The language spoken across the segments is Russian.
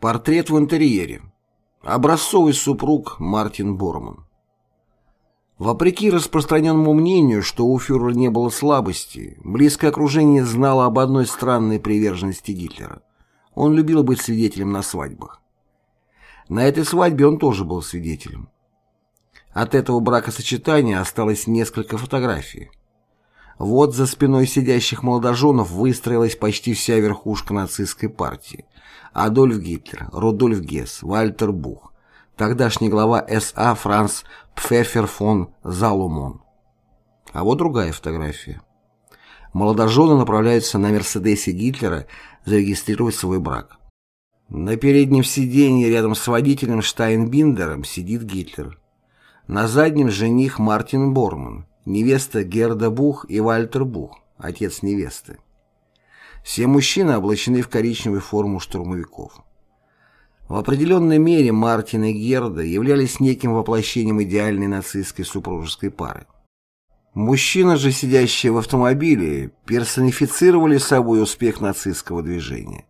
Портрет в интерьере. Образцовый супруг Мартин Борман. Вопреки распространенному мнению, что у фюрера не было слабости, близкое окружение знало об одной странной приверженности Гитлера. Он любил быть свидетелем на свадьбах. На этой свадьбе он тоже был свидетелем. От этого бракосочетания осталось несколько фотографий. Вот за спиной сидящих молодоженов выстроилась почти вся верхушка нацистской партии. Адольф Гитлер, Рудольф Гесс, Вальтер Бух, тогдашний глава СА Франц Пфеффер фон Залумон. А вот другая фотография. Молодожены направляются на Мерседесе Гитлера зарегистрировать свой брак. На переднем сиденье рядом с водителем Штайнбиндером сидит Гитлер. На заднем жених Мартин Борман, невеста Герда Бух и Вальтер Бух, отец невесты. Все мужчины облачены в коричневую форму штурмовиков. В определенной мере Мартин и Герда являлись неким воплощением идеальной нацистской супружеской пары. Мужчины же, сидящие в автомобиле, персонифицировали собой успех нацистского движения.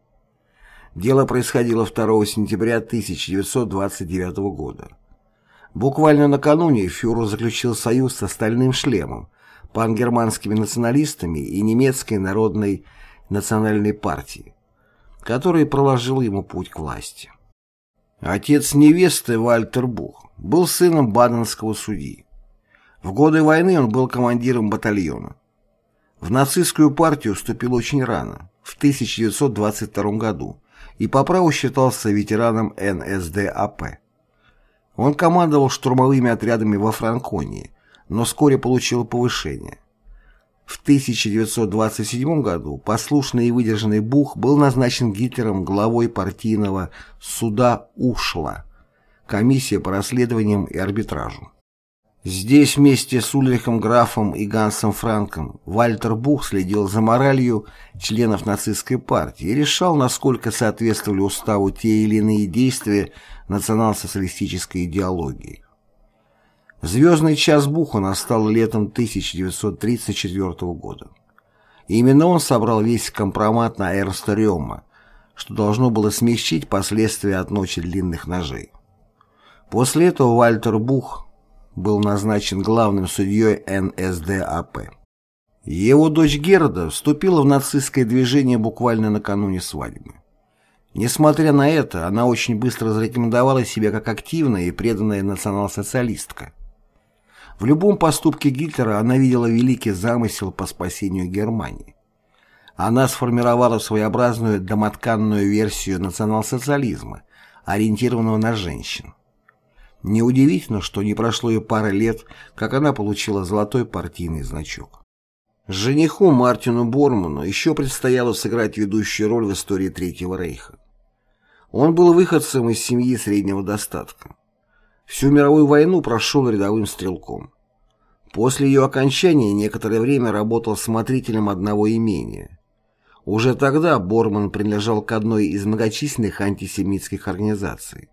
Дело происходило 2 сентября 1929 года. Буквально накануне фюрер заключил союз с остальным шлемом, пангерманскими националистами и немецкой народной национальной партией, который проложил ему путь к власти. Отец невесты Вальтер Бух был сыном баденского судьи. В годы войны он был командиром батальона. В нацистскую партию вступил очень рано, в 1922 году, и по праву считался ветераном НСДАП. Он командовал штурмовыми отрядами во Франконии, но вскоре получил повышение. В 1927 году послушный и выдержанный Бух был назначен Гитлером главой партийного суда УШЛА, комиссия по расследованиям и арбитражу. Здесь вместе с Ульрихом Графом и Гансом Франком Вальтер Бух следил за моралью членов нацистской партии и решал, насколько соответствовали уставу те или иные действия национал-социалистической идеологии. Звездный час Буха настал летом 1934 года. И именно он собрал весь компромат на Эрнста Рема, что должно было смягчить последствия от ночи длинных ножей. После этого Вальтер Бух был назначен главным судьей НСДАП. Его дочь Герда вступила в нацистское движение буквально накануне свадьбы. Несмотря на это, она очень быстро зарекомендовала себя как активная и преданная национал-социалистка. В любом поступке Гитлера она видела великий замысел по спасению Германии. Она сформировала своеобразную домотканную версию национал-социализма, ориентированного на женщин. Неудивительно, что не прошло и пары лет, как она получила золотой партийный значок. Жениху Мартину Борману еще предстояло сыграть ведущую роль в истории Третьего Рейха. Он был выходцем из семьи среднего достатка. Всю мировую войну прошел рядовым стрелком. После ее окончания некоторое время работал смотрителем одного имения. Уже тогда Борман принадлежал к одной из многочисленных антисемитских организаций.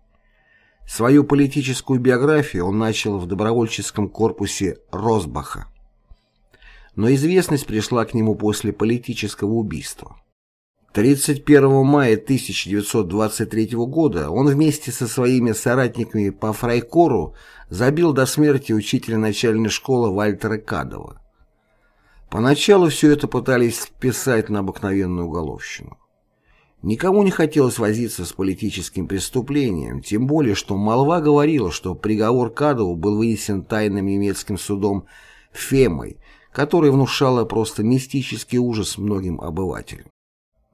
Свою политическую биографию он начал в добровольческом корпусе Росбаха. Но известность пришла к нему после политического убийства. 31 мая 1923 года он вместе со своими соратниками по Фрайкору забил до смерти учителя начальной школы Вальтера Кадова. Поначалу все это пытались списать на обыкновенную уголовщину. Никому не хотелось возиться с политическим преступлением, тем более, что молва говорила, что приговор Кадову был вынесен тайным немецким судом Фемой, который внушала просто мистический ужас многим обывателям.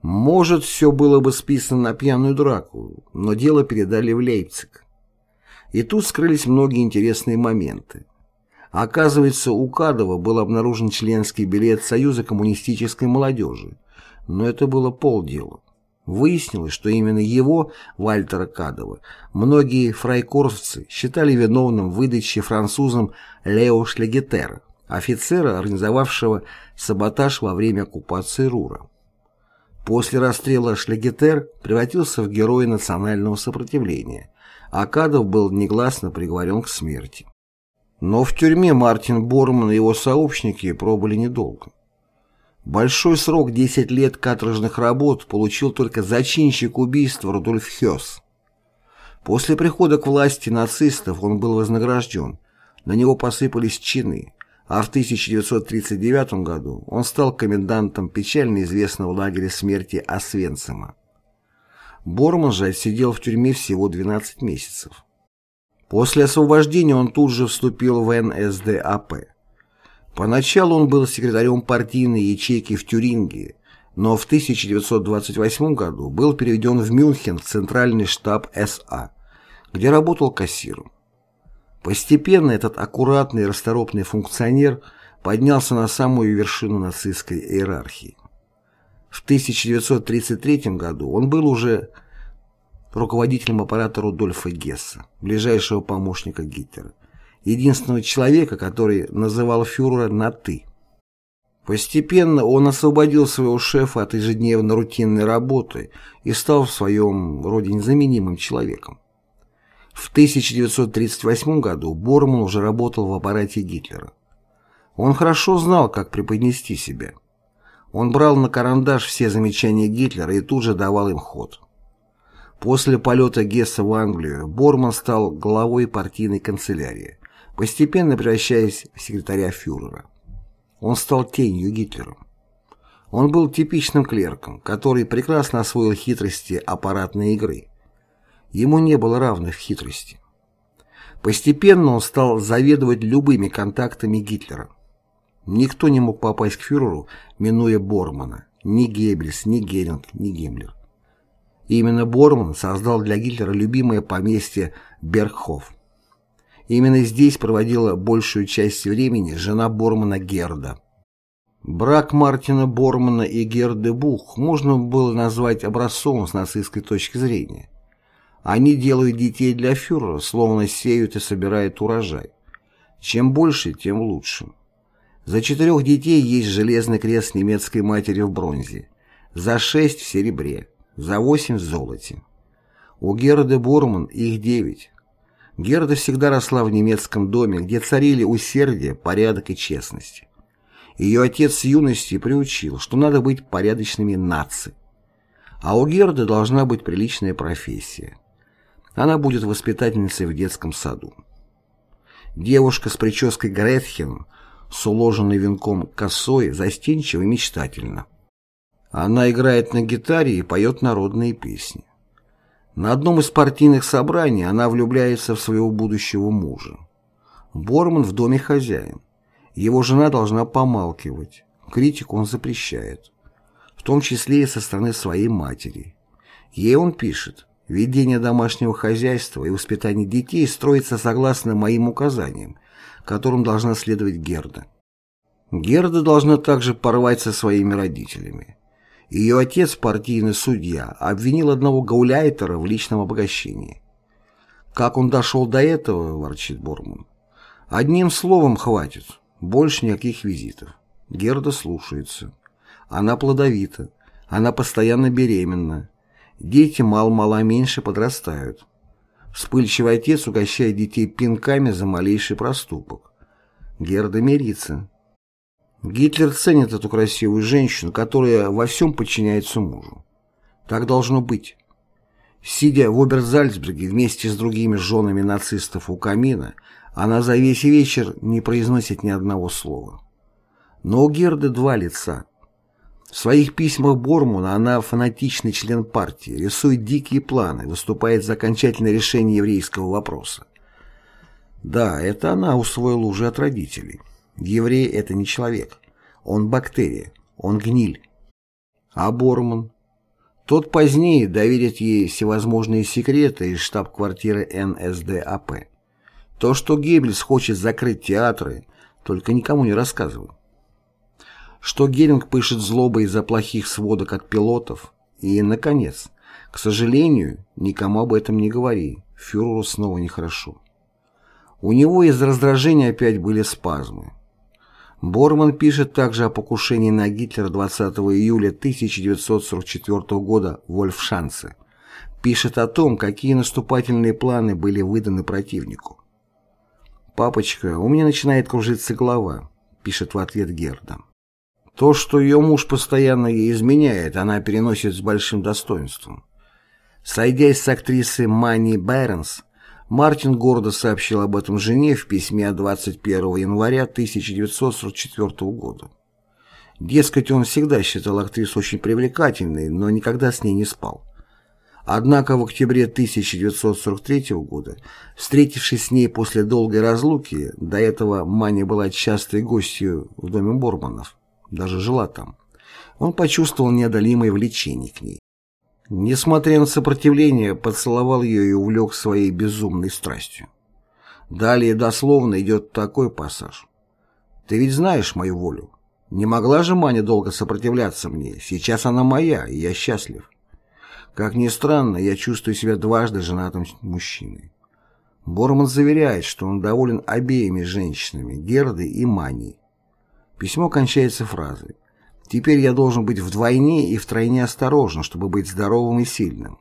Может, все было бы списано на пьяную драку, но дело передали в Лейпциг. И тут скрылись многие интересные моменты. Оказывается, у Кадова был обнаружен членский билет Союза коммунистической молодежи, но это было полдела. Выяснилось, что именно его, Вальтера Кадова, многие фрайкорсовцы считали виновным в выдаче французам Лео Шлегетера, офицера, организовавшего саботаж во время оккупации Рура. После расстрела Шлегетер превратился в героя национального сопротивления, а Кадов был негласно приговорен к смерти. Но в тюрьме Мартин Борман и его сообщники пробыли недолго. Большой срок 10 лет каторжных работ получил только зачинщик убийства Рудольф Хёс. После прихода к власти нацистов он был вознагражден, на него посыпались чины, а в 1939 году он стал комендантом печально известного лагеря смерти Освенцима. Борман же отсидел в тюрьме всего 12 месяцев. После освобождения он тут же вступил в НСДАП. Поначалу он был секретарем партийной ячейки в Тюрингии, но в 1928 году был переведен в Мюнхен в центральный штаб СА, где работал кассиром. Постепенно этот аккуратный и расторопный функционер поднялся на самую вершину нацистской иерархии. В 1933 году он был уже руководителем аппарата Рудольфа Гесса, ближайшего помощника Гитлера, единственного человека, который называл фюрера на «ты». Постепенно он освободил своего шефа от ежедневно рутинной работы и стал в своем роде незаменимым человеком. В 1938 году Борман уже работал в аппарате Гитлера. Он хорошо знал, как преподнести себя. Он брал на карандаш все замечания Гитлера и тут же давал им ход. После полета Гесса в Англию Борман стал главой партийной канцелярии постепенно превращаясь в секретаря фюрера. Он стал тенью Гитлера. Он был типичным клерком, который прекрасно освоил хитрости аппаратной игры. Ему не было равных хитрости. Постепенно он стал заведовать любыми контактами Гитлера. Никто не мог попасть к фюреру, минуя Бормана, ни Геббельс, ни Геринг, ни Гиммлер. Именно Борман создал для Гитлера любимое поместье Бергхоф. Именно здесь проводила большую часть времени жена Бормана Герда. Брак Мартина Бормана и Герды Бух можно было назвать образцом с нацистской точки зрения. Они делают детей для фюрера, словно сеют и собирают урожай. Чем больше, тем лучше. За четырех детей есть железный крест немецкой матери в бронзе, за шесть в серебре, за восемь в золоте. У Герды Борман их девять, Герда всегда росла в немецком доме, где царили усердие, порядок и честность. Ее отец с юности приучил, что надо быть порядочными наци. А у Герды должна быть приличная профессия. Она будет воспитательницей в детском саду. Девушка с прической Гретхен, с уложенной венком косой, застенчива и мечтательна. Она играет на гитаре и поет народные песни. На одном из партийных собраний она влюбляется в своего будущего мужа. Борман в доме хозяин. Его жена должна помалкивать. Критику он запрещает. В том числе и со стороны своей матери. Ей он пишет, ведение домашнего хозяйства и воспитание детей строится согласно моим указаниям, которым должна следовать Герда. Герда должна также порвать со своими родителями. Ее отец, партийный судья, обвинил одного гауляйтера в личном обогащении. «Как он дошел до этого?» – ворчит Борман. «Одним словом хватит. Больше никаких визитов». Герда слушается. Она плодовита. Она постоянно беременна. Дети мало-мало меньше подрастают. Вспыльчивый отец угощает детей пинками за малейший проступок. Герда мирится. Гитлер ценит эту красивую женщину, которая во всем подчиняется мужу. Так должно быть. Сидя в Оберзальцберге вместе с другими женами нацистов у камина, она за весь вечер не произносит ни одного слова. Но у Герды два лица. В своих письмах Бормуна она фанатичный член партии, рисует дикие планы, выступает за окончательное решение еврейского вопроса. Да, это она усвоила уже от родителей. Еврей – это не человек. Он бактерия. Он гниль. А Борман? Тот позднее доверит ей всевозможные секреты из штаб-квартиры НСДАП. То, что Геббельс хочет закрыть театры, только никому не рассказывал. Что Геринг пышет злобой из-за плохих сводок от пилотов. И, наконец, к сожалению, никому об этом не говори, фюреру снова нехорошо. У него из раздражения опять были спазмы. Борман пишет также о покушении на Гитлера 20 июля 1944 года в Вольфшанце. Пишет о том, какие наступательные планы были выданы противнику. «Папочка, у меня начинает кружиться голова», — пишет в ответ Герда. То, что ее муж постоянно ей изменяет, она переносит с большим достоинством. Сойдясь с актрисой Манни Байронс, Мартин гордо сообщил об этом жене в письме от 21 января 1944 года. Дескать, он всегда считал актрису очень привлекательной, но никогда с ней не спал. Однако в октябре 1943 года, встретившись с ней после долгой разлуки, до этого Маня была частой гостью в доме Борманов, даже жила там, он почувствовал неодолимое влечение к ней. Несмотря на сопротивление, поцеловал ее и увлек своей безумной страстью. Далее дословно идет такой пассаж. «Ты ведь знаешь мою волю. Не могла же Маня долго сопротивляться мне. Сейчас она моя, и я счастлив. Как ни странно, я чувствую себя дважды женатым мужчиной. Борман заверяет, что он доволен обеими женщинами, Гердой и Маней. Письмо кончается фразой «Теперь я должен быть вдвойне и втройне осторожен, чтобы быть здоровым и сильным».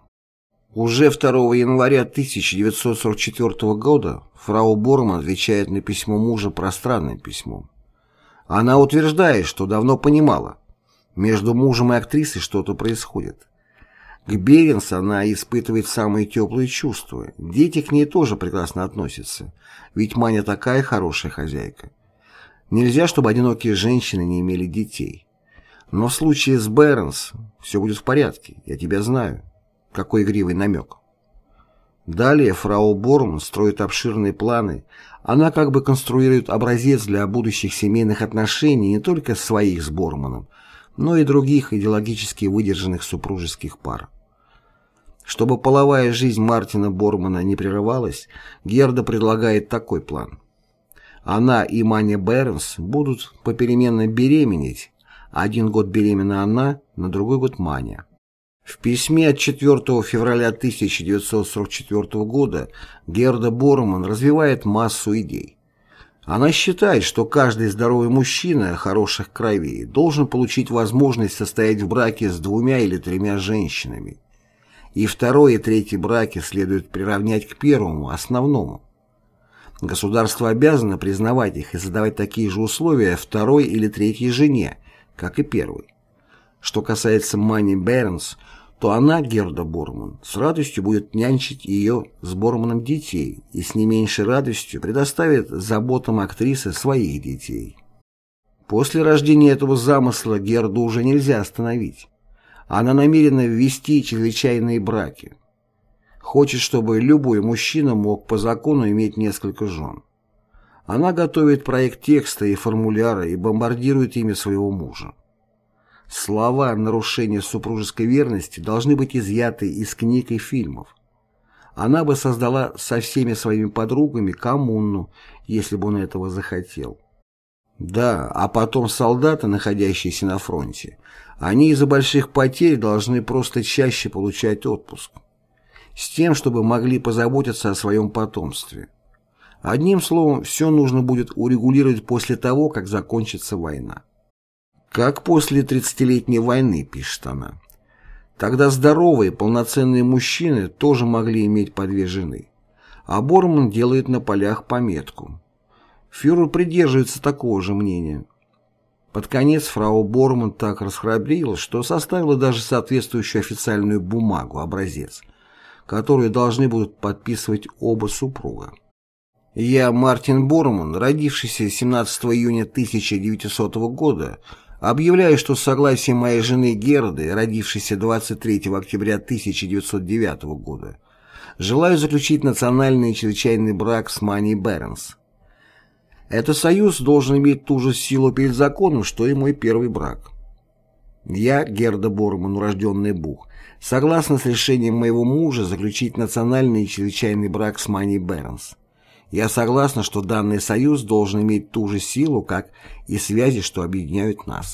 Уже 2 января 1944 года фрау Борман отвечает на письмо мужа пространным письмом. Она утверждает, что давно понимала, между мужем и актрисой что-то происходит. К Беренс она испытывает самые теплые чувства. Дети к ней тоже прекрасно относятся, ведь Маня такая хорошая хозяйка. Нельзя, чтобы одинокие женщины не имели детей. Но в случае с Бернс все будет в порядке, я тебя знаю. Какой игривый намек. Далее фрау Борм строит обширные планы. Она как бы конструирует образец для будущих семейных отношений не только своих с Борманом, но и других идеологически выдержанных супружеских пар. Чтобы половая жизнь Мартина Бормана не прерывалась, Герда предлагает такой план. Она и Маня Бернс будут попеременно беременеть, один год беременна она, на другой год Маня. В письме от 4 февраля 1944 года Герда Борман развивает массу идей. Она считает, что каждый здоровый мужчина хороших кровей должен получить возможность состоять в браке с двумя или тремя женщинами. И второй и третий браки следует приравнять к первому, основному. Государство обязано признавать их и задавать такие же условия второй или третьей жене, как и первой. Что касается Мани Бернс, то она, Герда Борман, с радостью будет нянчить ее с Борманом детей и с не меньшей радостью предоставит заботам актрисы своих детей. После рождения этого замысла Герду уже нельзя остановить. Она намерена ввести чрезвычайные браки. Хочет, чтобы любой мужчина мог по закону иметь несколько жен. Она готовит проект текста и формуляра и бомбардирует ими своего мужа. Слова нарушения супружеской верности должны быть изъяты из книг и фильмов. Она бы создала со всеми своими подругами коммуну, если бы он этого захотел. Да, а потом солдаты, находящиеся на фронте, они из-за больших потерь должны просто чаще получать отпуск. С тем, чтобы могли позаботиться о своем потомстве. Одним словом, все нужно будет урегулировать после того, как закончится война. Как после 30-летней войны, пишет она. Тогда здоровые, полноценные мужчины тоже могли иметь по две жены. А Борман делает на полях пометку. Фюрер придерживается такого же мнения. Под конец фрау Борман так расхрабрилась, что составила даже соответствующую официальную бумагу, образец, которую должны будут подписывать оба супруга. Я, Мартин Борман, родившийся 17 июня 1900 года, Объявляю, что с согласия моей жены Герды, родившейся 23 октября 1909 года, желаю заключить национальный чрезвычайный брак с Маней Бернс. Этот союз должен иметь ту же силу перед законом, что и мой первый брак. Я, Герда Борман, урожденный Бух, согласна с решением моего мужа заключить национальный чрезвычайный брак с Маней Бернс. Я согласна, что данный союз должен иметь ту же силу, как и связи, что объединяют нас.